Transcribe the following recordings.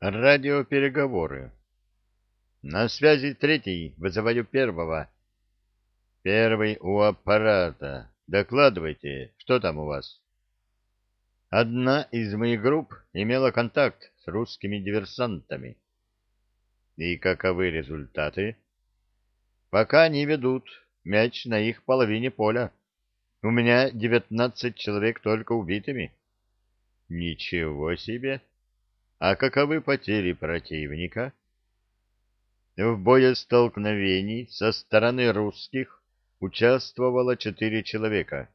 Радиопереговоры. На связи третий. Вызываю первого. Первый у аппарата. Докладывайте, что там у вас? Одна из моих групп имела контакт с русскими диверсантами. И каковы результаты? Пока не ведут. Мяч на их половине поля. У меня девятнадцать человек только убитыми. Ничего себе! А каковы потери противника? В боестолкновении со стороны русских участвовало четыре человека.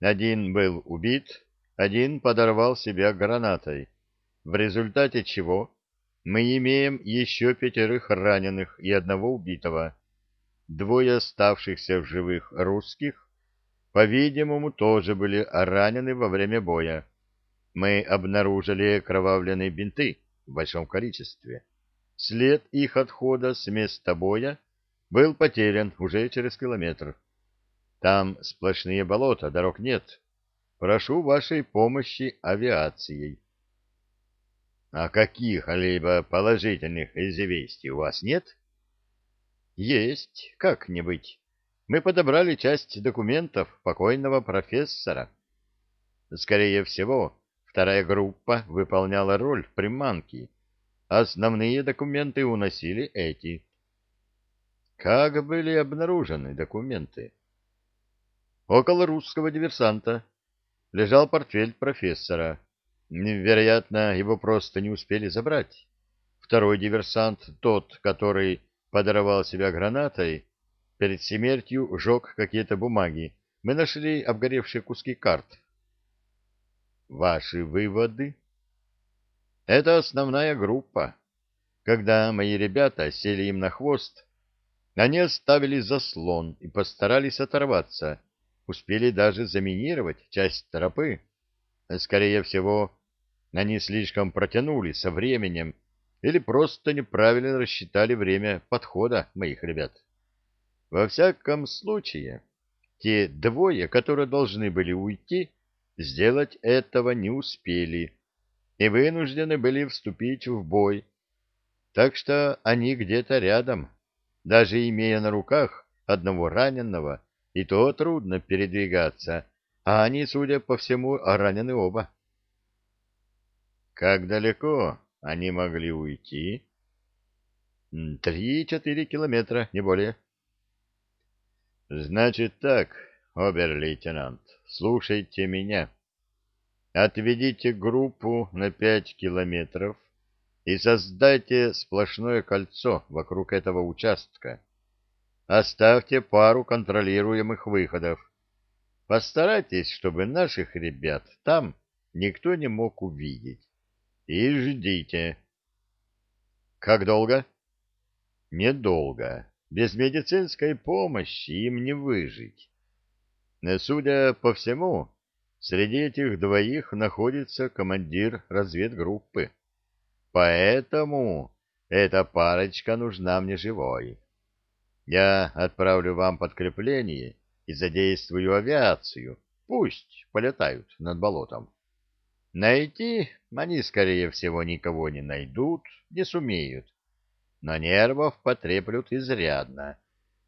Один был убит, один подорвал себя гранатой, в результате чего мы имеем еще пятерых раненых и одного убитого. Двое оставшихся в живых русских, по-видимому, тоже были ранены во время боя мы обнаружили кровавленные бинты в большом количестве. След их отхода с места боя был потерян уже через километр. Там сплошные болота, дорог нет. Прошу вашей помощи авиацией. А каких-либо положительных известий у вас нет? Есть, как-нибудь. Мы подобрали часть документов покойного профессора. Скорее всего, Вторая группа выполняла роль приманки. Основные документы уносили эти. Как были обнаружены документы? Около русского диверсанта лежал портфель профессора. Вероятно, его просто не успели забрать. Второй диверсант, тот, который подорвал себя гранатой, перед смертью сжег какие-то бумаги. Мы нашли обгоревшие куски карт. Ваши выводы? Это основная группа. Когда мои ребята сели им на хвост, они оставили заслон и постарались оторваться, успели даже заминировать часть тропы. Скорее всего, они слишком протянули со временем или просто неправильно рассчитали время подхода моих ребят. Во всяком случае, те двое, которые должны были уйти, сделать этого не успели и вынуждены были вступить в бой. Так что они где-то рядом, даже имея на руках одного раненого, и то трудно передвигаться, а они, судя по всему, ранены оба. Как далеко они могли уйти? Три-четыре километра, не более. Значит так, обер-лейтенант, слушайте меня. Отведите группу на пять километров и создайте сплошное кольцо вокруг этого участка. Оставьте пару контролируемых выходов. Постарайтесь, чтобы наших ребят там никто не мог увидеть. И ждите. Как долго? Недолго. Без медицинской помощи им не выжить. Судя по всему, среди этих двоих находится командир разведгруппы. Поэтому эта парочка нужна мне живой. Я отправлю вам подкрепление и задействую авиацию. Пусть полетают над болотом. Найти они, скорее всего, никого не найдут, не сумеют. Но нервов потреплют изрядно,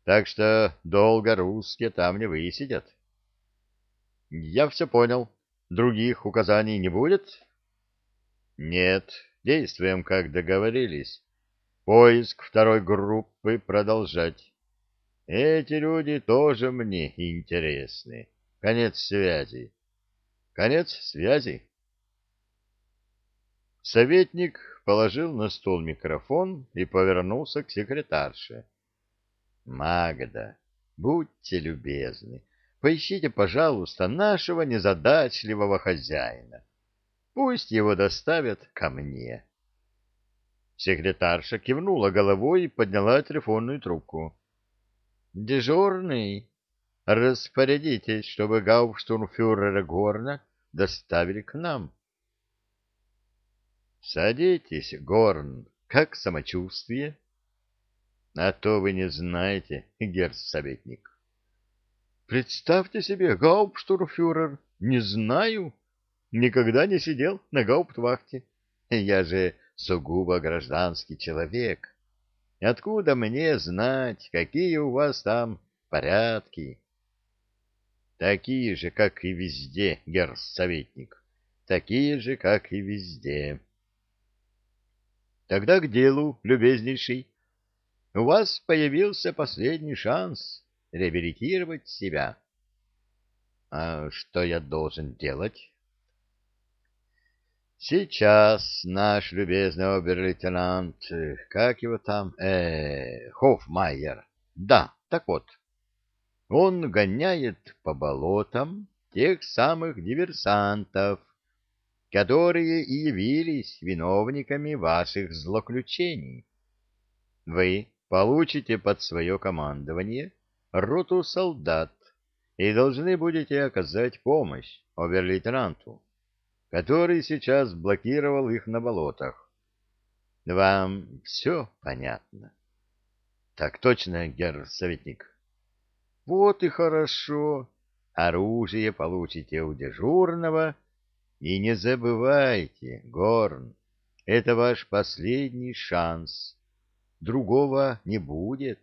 так что долго русские там не высидят. Я все понял. Других указаний не будет? Нет, действуем, как договорились. Поиск второй группы продолжать. Эти люди тоже мне интересны. Конец связи. Конец связи. Советник положил на стол микрофон и повернулся к секретарше. Магда, будьте любезны, поищите, пожалуйста, нашего незадачливого хозяина. Пусть его доставят ко мне. Секретарша кивнула головой и подняла телефонную трубку. «Дежурный, распорядитесь, чтобы гауптштурмфюрера Горна доставили к нам». «Садитесь, Горн, как самочувствие?» «А то вы не знаете, герц-советник». Представьте себе, гауптштурмфюрер, не знаю, никогда не сидел на гауптвахте. Я же сугубо гражданский человек. Откуда мне знать, какие у вас там порядки? Такие же, как и везде, герр-советник. Такие же, как и везде. Тогда к делу, любезнейший. У вас появился последний шанс реабилитировать себя. А что я должен делать? Сейчас наш любезный обер-лейтенант, как его там, э, Хоффмайер, да, так вот, он гоняет по болотам тех самых диверсантов, которые и явились виновниками ваших злоключений. Вы получите под свое командование роту солдат и должны будете оказать помощь обер-лейтенанту, который сейчас блокировал их на болотах. Вам все понятно? Так точно, герр-советник. Вот и хорошо. Оружие получите у дежурного и не забывайте, Горн, это ваш последний шанс. Другого не будет.